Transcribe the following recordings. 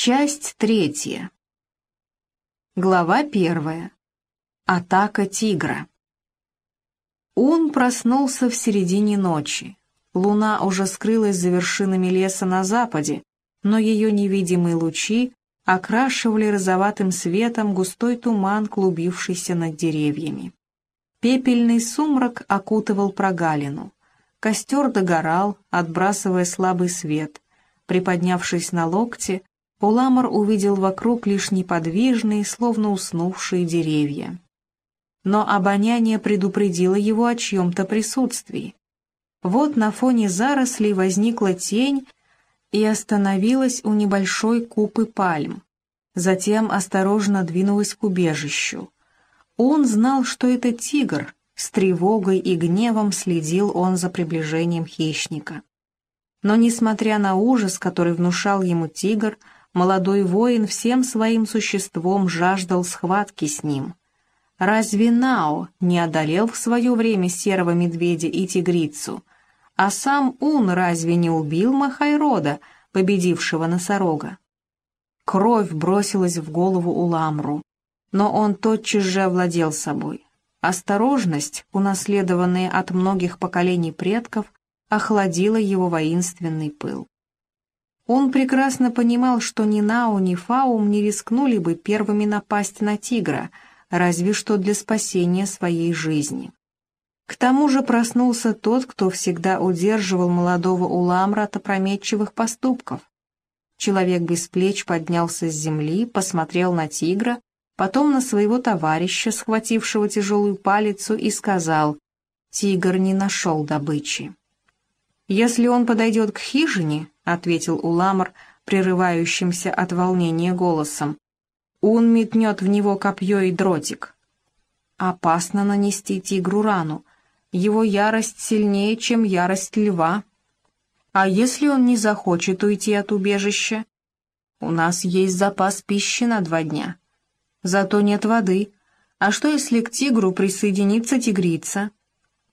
Часть третья. Глава первая. Атака тигра. Он проснулся в середине ночи. Луна уже скрылась за вершинами леса на западе, но ее невидимые лучи окрашивали розоватым светом густой туман, клубившийся над деревьями. Пепельный сумрак окутывал прогалину. Костер догорал, отбрасывая слабый свет. Приподнявшись на локте, Уламар увидел вокруг лишь неподвижные, словно уснувшие деревья. Но обоняние предупредило его о чьем-то присутствии. Вот на фоне зарослей возникла тень и остановилась у небольшой купы пальм. Затем осторожно двинулась к убежищу. Он знал, что это тигр, с тревогой и гневом следил он за приближением хищника. Но, несмотря на ужас, который внушал ему тигр, молодой воин всем своим существом жаждал схватки с ним. Разве Нао не одолел в свое время серого медведя и тигрицу? А сам Ун разве не убил Махайрода, победившего носорога? Кровь бросилась в голову Уламру, но он тотчас же овладел собой. Осторожность, унаследованная от многих поколений предков, охладила его воинственный пыл. Он прекрасно понимал, что ни Нау, ни Фаум не рискнули бы первыми напасть на тигра, разве что для спасения своей жизни. К тому же проснулся тот, кто всегда удерживал молодого Уламра от опрометчивых поступков. Человек без плеч поднялся с земли, посмотрел на тигра, потом на своего товарища, схватившего тяжелую палицу, и сказал, «Тигр не нашел добычи». «Если он подойдет к хижине, — ответил Уламар, прерывающимся от волнения голосом, — он метнет в него копье и дротик. Опасно нанести тигру рану. Его ярость сильнее, чем ярость льва. А если он не захочет уйти от убежища? У нас есть запас пищи на два дня. Зато нет воды. А что, если к тигру присоединится тигрица?»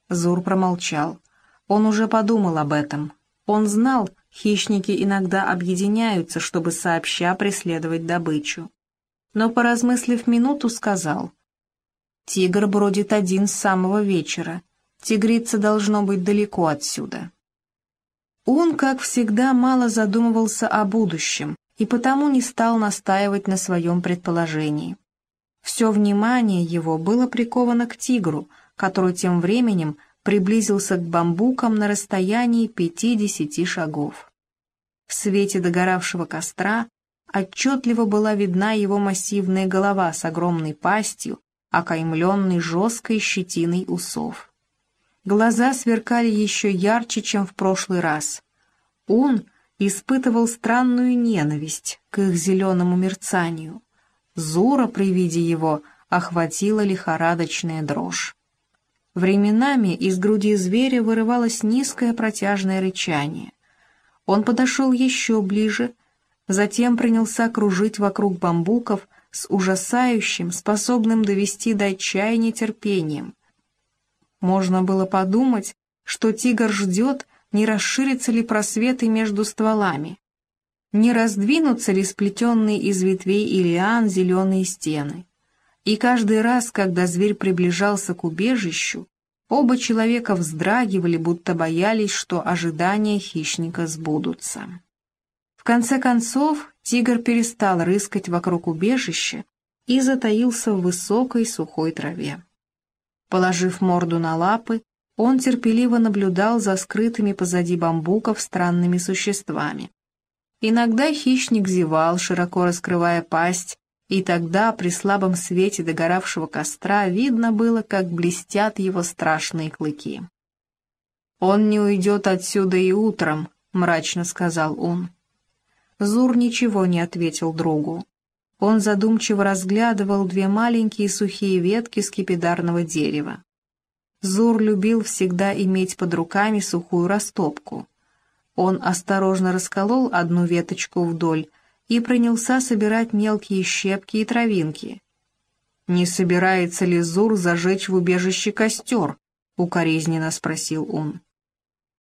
Зур промолчал. Он уже подумал об этом. Он знал, хищники иногда объединяются, чтобы сообща преследовать добычу. Но, поразмыслив минуту, сказал, «Тигр бродит один с самого вечера. Тигрица должно быть далеко отсюда». Он, как всегда, мало задумывался о будущем и потому не стал настаивать на своем предположении. Все внимание его было приковано к тигру, который тем временем приблизился к бамбукам на расстоянии пяти-десяти шагов. В свете догоравшего костра отчетливо была видна его массивная голова с огромной пастью, окаймленной жесткой щетиной усов. Глаза сверкали еще ярче, чем в прошлый раз. Он испытывал странную ненависть к их зеленому мерцанию. Зура при виде его охватила лихорадочная дрожь. Временами из груди зверя вырывалось низкое протяжное рычание. Он подошел еще ближе, затем принялся кружить вокруг бамбуков с ужасающим, способным довести до отчаяния терпением. Можно было подумать, что тигр ждет, не расширятся ли просветы между стволами, не раздвинутся ли сплетенные из ветвей и лиан зеленые стены. И каждый раз, когда зверь приближался к убежищу, оба человека вздрагивали, будто боялись, что ожидания хищника сбудутся. В конце концов, тигр перестал рыскать вокруг убежища и затаился в высокой сухой траве. Положив морду на лапы, он терпеливо наблюдал за скрытыми позади бамбуков странными существами. Иногда хищник зевал, широко раскрывая пасть, и тогда при слабом свете догоравшего костра видно было, как блестят его страшные клыки. «Он не уйдет отсюда и утром», — мрачно сказал он. Зур ничего не ответил другу. Он задумчиво разглядывал две маленькие сухие ветки скипидарного дерева. Зур любил всегда иметь под руками сухую растопку. Он осторожно расколол одну веточку вдоль, и принялся собирать мелкие щепки и травинки. «Не собирается ли Зур зажечь в убежище костер?» — укоризненно спросил он.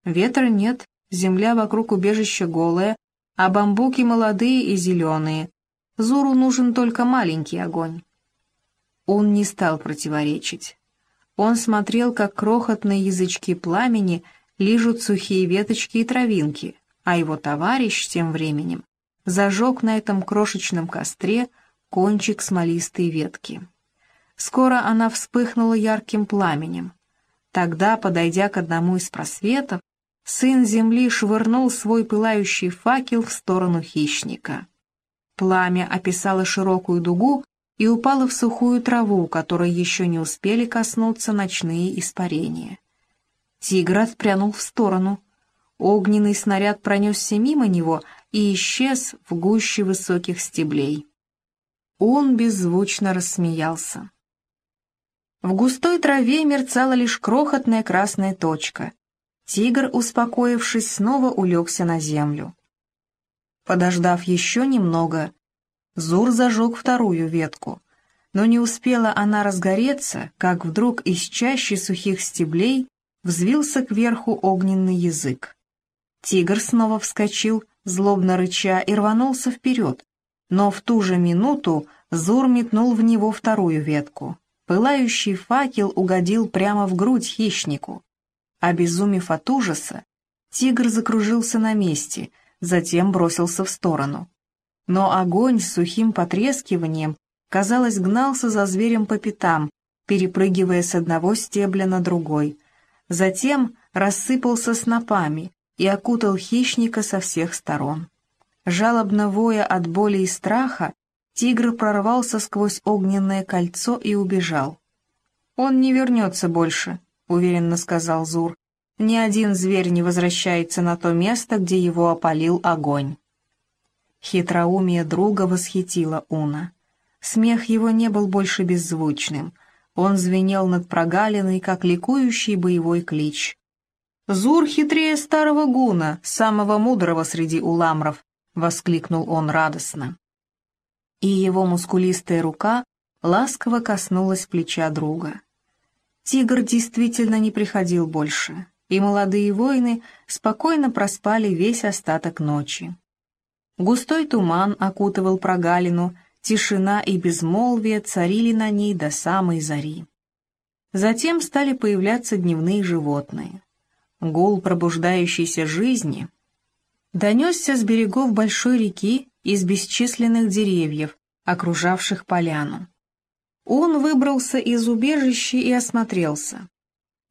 «Ветра нет, земля вокруг убежища голая, а бамбуки молодые и зеленые. Зуру нужен только маленький огонь. Он не стал противоречить. Он смотрел, как крохотные язычки пламени лижут сухие веточки и травинки, а его товарищ тем временем зажег на этом крошечном костре кончик смолистой ветки. Скоро она вспыхнула ярким пламенем. Тогда, подойдя к одному из просветов, сын земли швырнул свой пылающий факел в сторону хищника. Пламя описало широкую дугу и упало в сухую траву, которой еще не успели коснуться ночные испарения. Тигр отпрянул в сторону. Огненный снаряд пронесся мимо него и исчез в гуще высоких стеблей. Он беззвучно рассмеялся. В густой траве мерцала лишь крохотная красная точка. Тигр, успокоившись, снова улегся на землю. Подождав еще немного, Зур зажег вторую ветку, но не успела она разгореться, как вдруг из чащи сухих стеблей взвился кверху огненный язык. Тигр снова вскочил, злобно рыча, и рванулся вперед, но в ту же минуту Зур метнул в него вторую ветку. Пылающий факел угодил прямо в грудь хищнику. Обезумев от ужаса, тигр закружился на месте, затем бросился в сторону. Но огонь с сухим потрескиванием, казалось, гнался за зверем по пятам, перепрыгивая с одного стебля на другой. Затем рассыпался снопами и окутал хищника со всех сторон. Жалобно воя от боли и страха, Тигр прорвался сквозь огненное кольцо и убежал. «Он не вернется больше», — уверенно сказал Зур. «Ни один зверь не возвращается на то место, где его опалил огонь». Хитроумие друга восхитило Уна. Смех его не был больше беззвучным. Он звенел над прогалиной, как ликующий боевой клич. «Зур хитрее старого гуна, самого мудрого среди уламров!» — воскликнул он радостно и его мускулистая рука ласково коснулась плеча друга. Тигр действительно не приходил больше, и молодые воины спокойно проспали весь остаток ночи. Густой туман окутывал прогалину, тишина и безмолвие царили на ней до самой зари. Затем стали появляться дневные животные. Гул пробуждающейся жизни донесся с берегов большой реки из бесчисленных деревьев, окружавших поляну. Он выбрался из убежища и осмотрелся.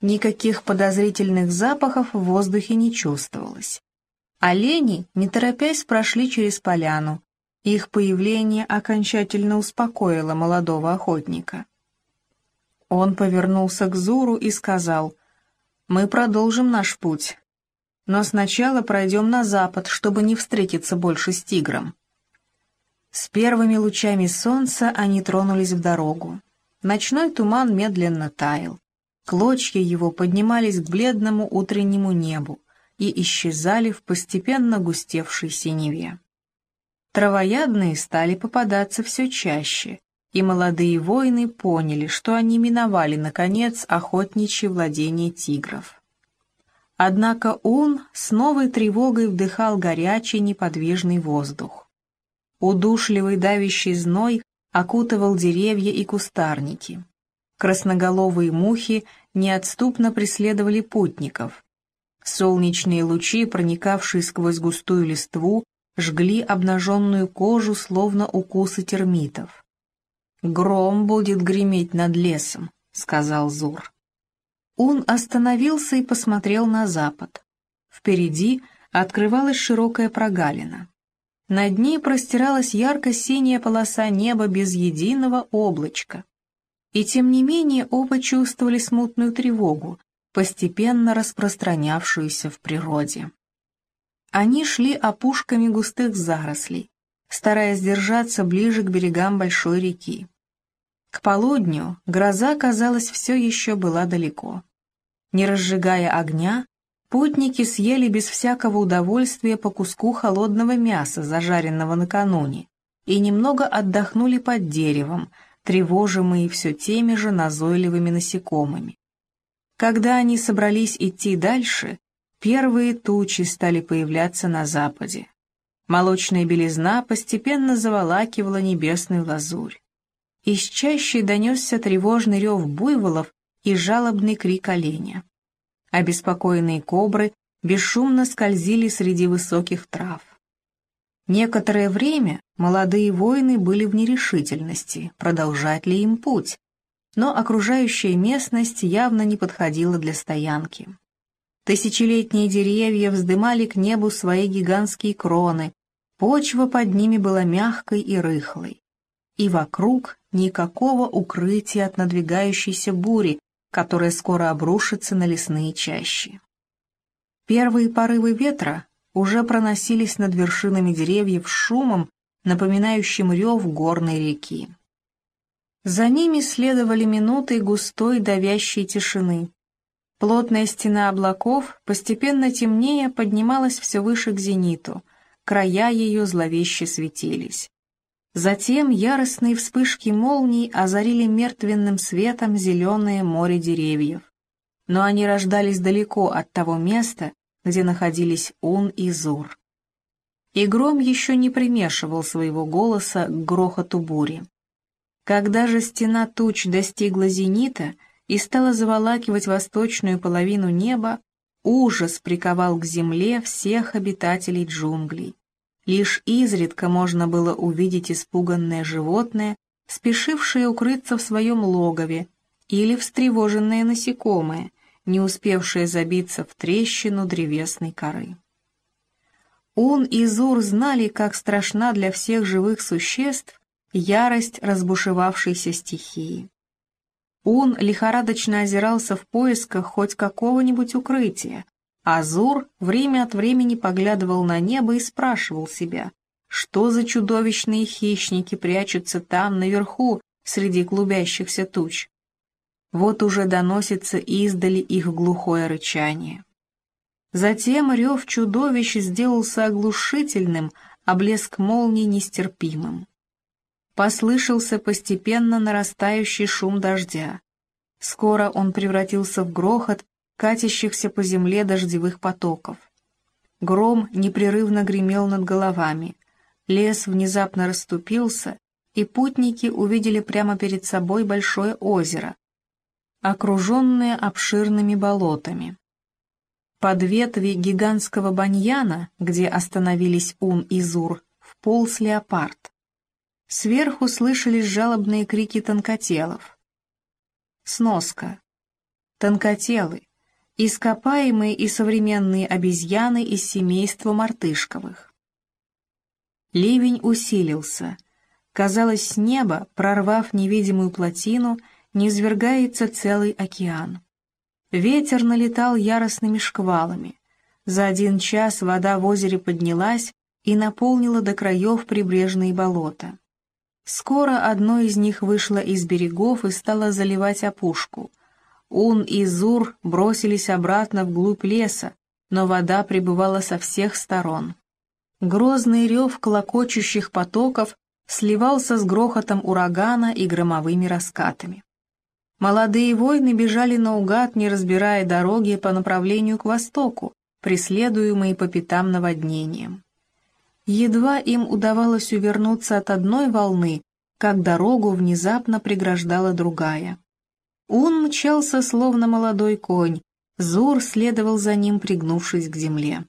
Никаких подозрительных запахов в воздухе не чувствовалось. Олени, не торопясь, прошли через поляну. Их появление окончательно успокоило молодого охотника. Он повернулся к Зуру и сказал, «Мы продолжим наш путь, но сначала пройдем на запад, чтобы не встретиться больше с тигром». С первыми лучами солнца они тронулись в дорогу. Ночной туман медленно таял. Клочья его поднимались к бледному утреннему небу и исчезали в постепенно густевшей синеве. Травоядные стали попадаться все чаще, и молодые воины поняли, что они миновали, наконец, охотничье владение тигров. Однако он с новой тревогой вдыхал горячий неподвижный воздух. Удушливый давящий зной окутывал деревья и кустарники. Красноголовые мухи неотступно преследовали путников. Солнечные лучи, проникавшие сквозь густую листву, жгли обнаженную кожу, словно укусы термитов. «Гром будет греметь над лесом», — сказал Зур. Он остановился и посмотрел на запад. Впереди открывалась широкая прогалина. Над ней простиралась ярко-синяя полоса неба без единого облачка. И тем не менее оба чувствовали смутную тревогу, постепенно распространявшуюся в природе. Они шли опушками густых зарослей, стараясь держаться ближе к берегам большой реки. К полудню гроза, казалось, все еще была далеко. Не разжигая огня, Путники съели без всякого удовольствия по куску холодного мяса, зажаренного накануне, и немного отдохнули под деревом, тревожимые все теми же назойливыми насекомыми. Когда они собрались идти дальше, первые тучи стали появляться на западе. Молочная белизна постепенно заволакивала небесную лазурь. Из чащи донесся тревожный рев буйволов и жалобный крик оленя. Обеспокоенные кобры бесшумно скользили среди высоких трав. Некоторое время молодые воины были в нерешительности, продолжать ли им путь, но окружающая местность явно не подходила для стоянки. Тысячелетние деревья вздымали к небу свои гигантские кроны, почва под ними была мягкой и рыхлой. И вокруг никакого укрытия от надвигающейся бури, которая скоро обрушится на лесные чащи. Первые порывы ветра уже проносились над вершинами деревьев шумом, напоминающим рев горной реки. За ними следовали минуты густой давящей тишины. Плотная стена облаков, постепенно темнее, поднималась все выше к зениту, края ее зловеще светились. Затем яростные вспышки молний озарили мертвенным светом зеленое море деревьев. Но они рождались далеко от того места, где находились Ун и Зур. И гром еще не примешивал своего голоса к грохоту бури. Когда же стена туч достигла зенита и стала заволакивать восточную половину неба, ужас приковал к земле всех обитателей джунглей. Лишь изредка можно было увидеть испуганное животное, спешившее укрыться в своем логове, или встревоженное насекомое, не успевшее забиться в трещину древесной коры. Он и Зур знали, как страшна для всех живых существ ярость разбушевавшейся стихии. Он лихорадочно озирался в поисках хоть какого-нибудь укрытия, Азур время от времени поглядывал на небо и спрашивал себя, что за чудовищные хищники прячутся там наверху, среди клубящихся туч. Вот уже доносится издали их глухое рычание. Затем рев чудовищ сделался оглушительным, а блеск молний нестерпимым. Послышался постепенно нарастающий шум дождя. Скоро он превратился в грохот, катящихся по земле дождевых потоков. Гром непрерывно гремел над головами, лес внезапно расступился, и путники увидели прямо перед собой большое озеро, окруженное обширными болотами. Под ветви гигантского баньяна, где остановились Ун и Зур, вполз леопард. Сверху слышались жалобные крики тонкотелов. Сноска. Тонкотелы ископаемые и современные обезьяны из семейства мартышковых. Ливень усилился. Казалось, с неба, прорвав невидимую плотину, низвергается целый океан. Ветер налетал яростными шквалами. За один час вода в озере поднялась и наполнила до краев прибрежные болота. Скоро одно из них вышло из берегов и стало заливать опушку — Ун и Зур бросились обратно вглубь леса, но вода прибывала со всех сторон. Грозный рев клокочущих потоков сливался с грохотом урагана и громовыми раскатами. Молодые воины бежали наугад, не разбирая дороги по направлению к востоку, преследуемые по пятам наводнением. Едва им удавалось увернуться от одной волны, как дорогу внезапно преграждала другая. Он мчался, словно молодой конь, Зур следовал за ним, пригнувшись к земле.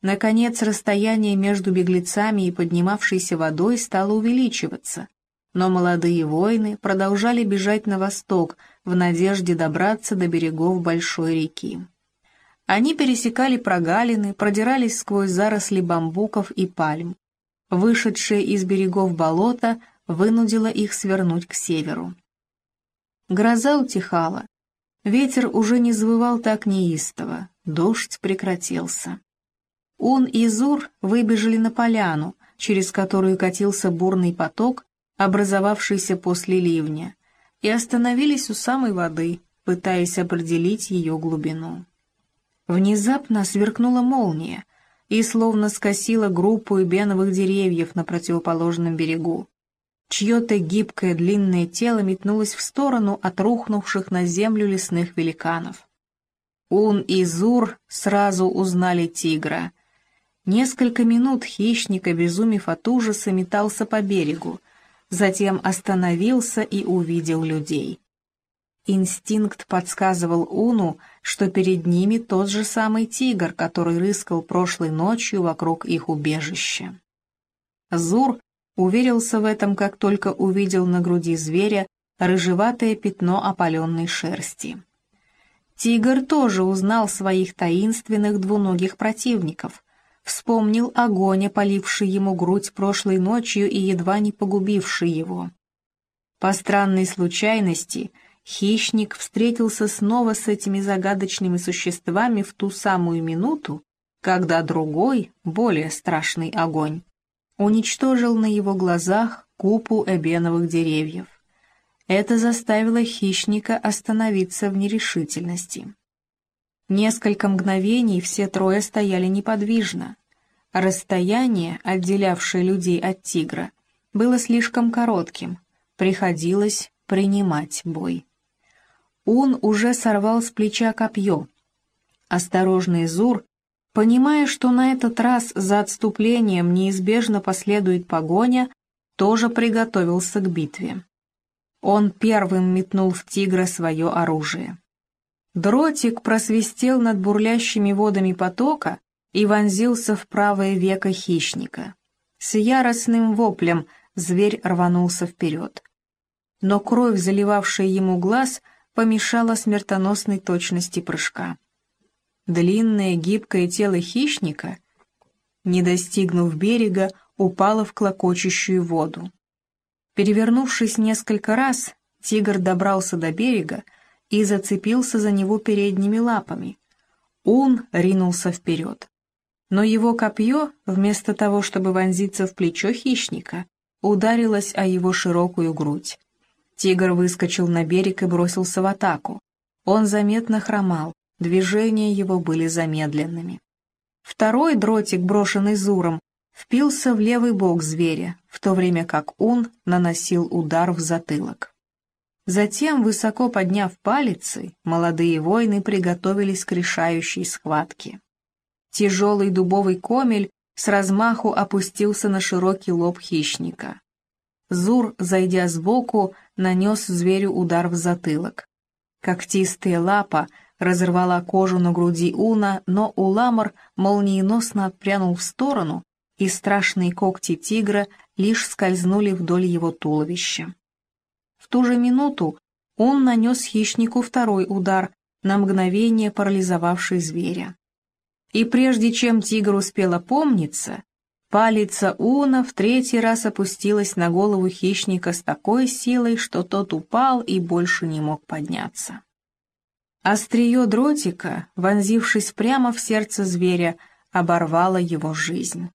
Наконец, расстояние между беглецами и поднимавшейся водой стало увеличиваться, но молодые воины продолжали бежать на восток в надежде добраться до берегов большой реки. Они пересекали прогалины, продирались сквозь заросли бамбуков и пальм. Вышедшее из берегов болото вынудило их свернуть к северу. Гроза утихала. Ветер уже не завывал так неистово, дождь прекратился. Он и Зур выбежали на поляну, через которую катился бурный поток, образовавшийся после ливня, и остановились у самой воды, пытаясь определить ее глубину. Внезапно сверкнула молния и словно скосила группу эбеновых деревьев на противоположном берегу. Чье-то гибкое длинное тело метнулось в сторону от рухнувших на землю лесных великанов. Ун и Зур сразу узнали тигра. Несколько минут хищник, обезумев от ужаса, метался по берегу, затем остановился и увидел людей. Инстинкт подсказывал Уну, что перед ними тот же самый тигр, который рыскал прошлой ночью вокруг их убежища. Зур уверился в этом, как только увидел на груди зверя рыжеватое пятно опаленной шерсти. Тигр тоже узнал своих таинственных двуногих противников, вспомнил огонь, поливший ему грудь прошлой ночью и едва не погубивший его. По странной случайности — хищник встретился снова с этими загадочными существами в ту самую минуту, когда другой, более страшный огонь, уничтожил на его глазах купу эбеновых деревьев. Это заставило хищника остановиться в нерешительности. Несколько мгновений все трое стояли неподвижно. Расстояние, отделявшее людей от тигра, было слишком коротким, приходилось принимать бой. Он уже сорвал с плеча копье. Осторожный Зур, понимая, что на этот раз за отступлением неизбежно последует погоня, тоже приготовился к битве. Он первым метнул в тигра свое оружие. Дротик просвистел над бурлящими водами потока и вонзился в правое веко хищника. С яростным воплем зверь рванулся вперед. Но кровь, заливавшая ему глаз, помешало смертоносной точности прыжка. Длинное гибкое тело хищника, не достигнув берега, упало в клокочущую воду. Перевернувшись несколько раз, тигр добрался до берега и зацепился за него передними лапами. Он ринулся вперед. Но его копье, вместо того, чтобы вонзиться в плечо хищника, ударилось о его широкую грудь. Тигр выскочил на берег и бросился в атаку. Он заметно хромал, движения его были замедленными. Второй дротик, брошенный Зуром, впился в левый бок зверя, в то время как он наносил удар в затылок. Затем, высоко подняв палицы, молодые воины приготовились к решающей схватке. Тяжелый дубовый комель с размаху опустился на широкий лоб хищника. Зур, зайдя сбоку, нанес зверю удар в затылок. Когтистая лапа разорвала кожу на груди Уна, но Уламар молниеносно отпрянул в сторону, и страшные когти тигра лишь скользнули вдоль его туловища. В ту же минуту он нанес хищнику второй удар, на мгновение парализовавший зверя. И прежде чем тигр успел опомниться, Палица Уна в третий раз опустилась на голову хищника с такой силой, что тот упал и больше не мог подняться. Острие дротика, вонзившись прямо в сердце зверя, оборвало его жизнь.